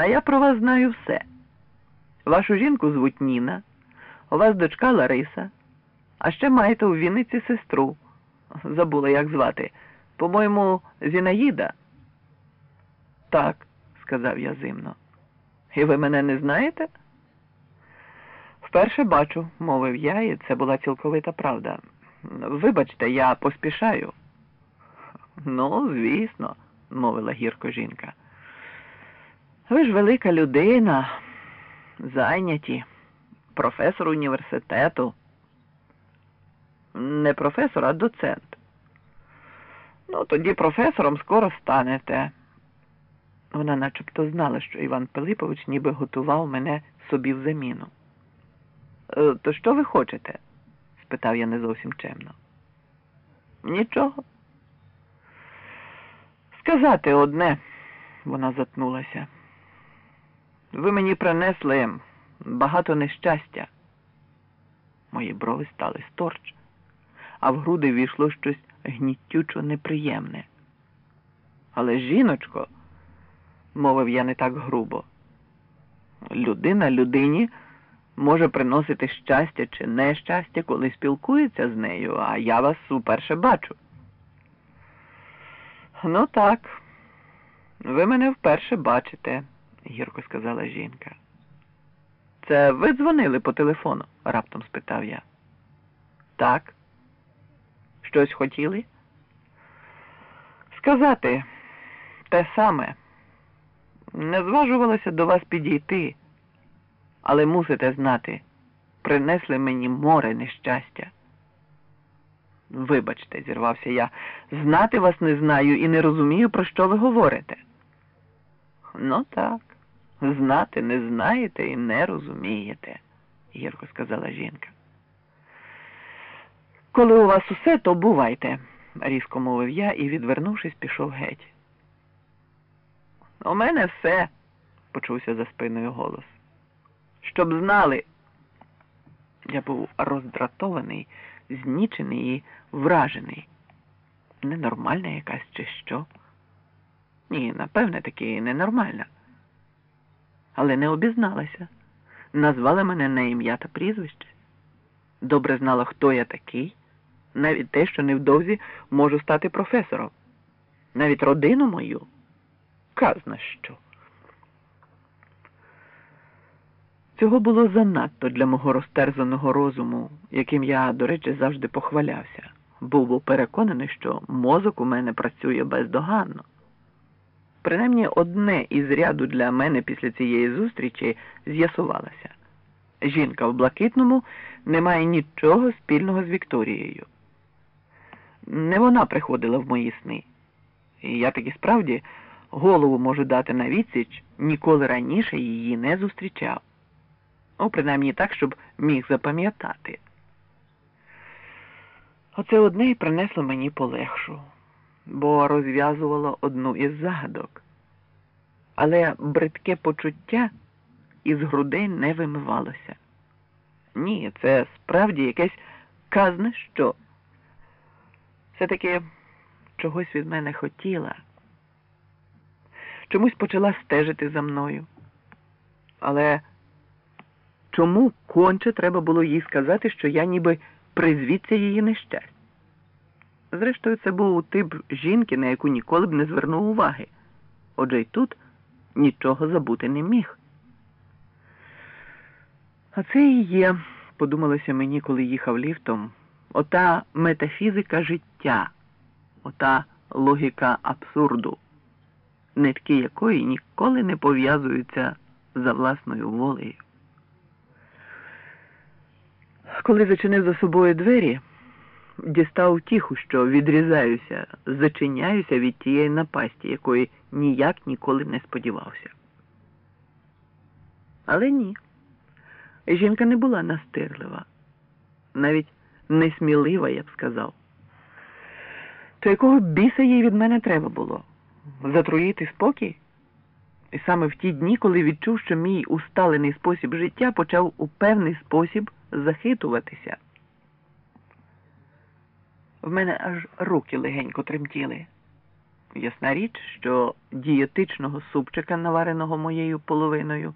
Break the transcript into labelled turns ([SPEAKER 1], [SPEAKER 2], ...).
[SPEAKER 1] А я про вас знаю все. Вашу жінку звуть Ніна, у вас дочка Лариса, а ще маєте у Вінниці сестру. Забула, як звати. По-моєму, Зінаїда. Так, сказав я зимно. І ви мене не знаєте? Вперше бачу, мовив я, і це була цілковита правда. Вибачте, я поспішаю. Ну, звісно, мовила гірко жінка. Ви ж велика людина, зайняті, професор університету. Не професор, а доцент. Ну, тоді професором скоро станете. Вона начебто знала, що Іван Пилипович ніби готував мене собі в заміну. «Е, То що ви хочете? спитав я не зовсім чемно. Нічого. Сказати одне, вона затнулася. Ви мені принесли багато нещастя. Мої брови стали сторч, а в груди війшло щось гнітючо неприємне. Але, жіночко, мовив я не так грубо, людина людині може приносити щастя чи нещастя, коли спілкується з нею, а я вас уперше бачу. Ну так, ви мене вперше бачите, гірко сказала жінка. Це ви дзвонили по телефону? раптом спитав я. Так. Щось хотіли? Сказати те саме. Не зважувалося до вас підійти, але мусите знати, принесли мені море нещастя. Вибачте, зірвався я, знати вас не знаю і не розумію, про що ви говорите. Ну так, знати не знаєте і не розумієте, гірко сказала жінка. Коли у вас усе, то бувайте, різко мовив я і, відвернувшись, пішов геть. У мене все, почувся за спиною голос. Щоб знали. Я був роздратований, знічений і вражений. Ненормальна якась чи що? Ні, напевне, таки ненормальна. Але не обізналася. Назвала мене на ім'я та прізвище. Добре знала, хто я такий, навіть те, що невдовзі можу стати професором, навіть родину мою. Казна що. Цього було занадто для мого розтерзаного розуму, яким я, до речі, завжди похвалявся. Був переконаний, що мозок у мене працює бездоганно. Принаймні одне із ряду для мене після цієї зустрічі з'ясувалося. Жінка в блакитному не має нічого спільного з Вікторією. Не вона приходила в мої сни. І я таки справді голову можу дати на відсіч, ніколи раніше її не зустрічав. Ну, принаймні так, щоб міг запам'ятати. Оце одне й принесло мені полегшу, бо розв'язувало одну із загадок. Але бридке почуття із грудей не вимивалося. Ні, це справді якесь казне що. Все-таки чогось від мене хотіла. Чомусь почала стежити за мною. Але чому конче треба було їй сказати, що я ніби призвідця її нещастя? Зрештою, це був тип жінки, на яку ніколи б не звернув уваги. Отже й тут нічого забути не міг. А це і є, подумалося мені, коли їхав ліфтом, ота метафізика життя, ота логіка абсурду, нитки якої ніколи не пов'язуються за власною волею. Коли зачинив за собою двері, дістав тіху, що відрізаюся, зачиняюся від тієї напасті, якої ніяк ніколи не сподівався. Але ні. Жінка не була настирлива, навіть несмілива, я б сказав. То якого біса їй від мене треба було? Затруїти спокій? І саме в ті дні, коли відчув, що мій усталений спосіб життя почав у певний спосіб захитуватися. В мене аж руки легенько тремтіли. Ясна річ, що дієтичного супчика, навареного моєю половиною,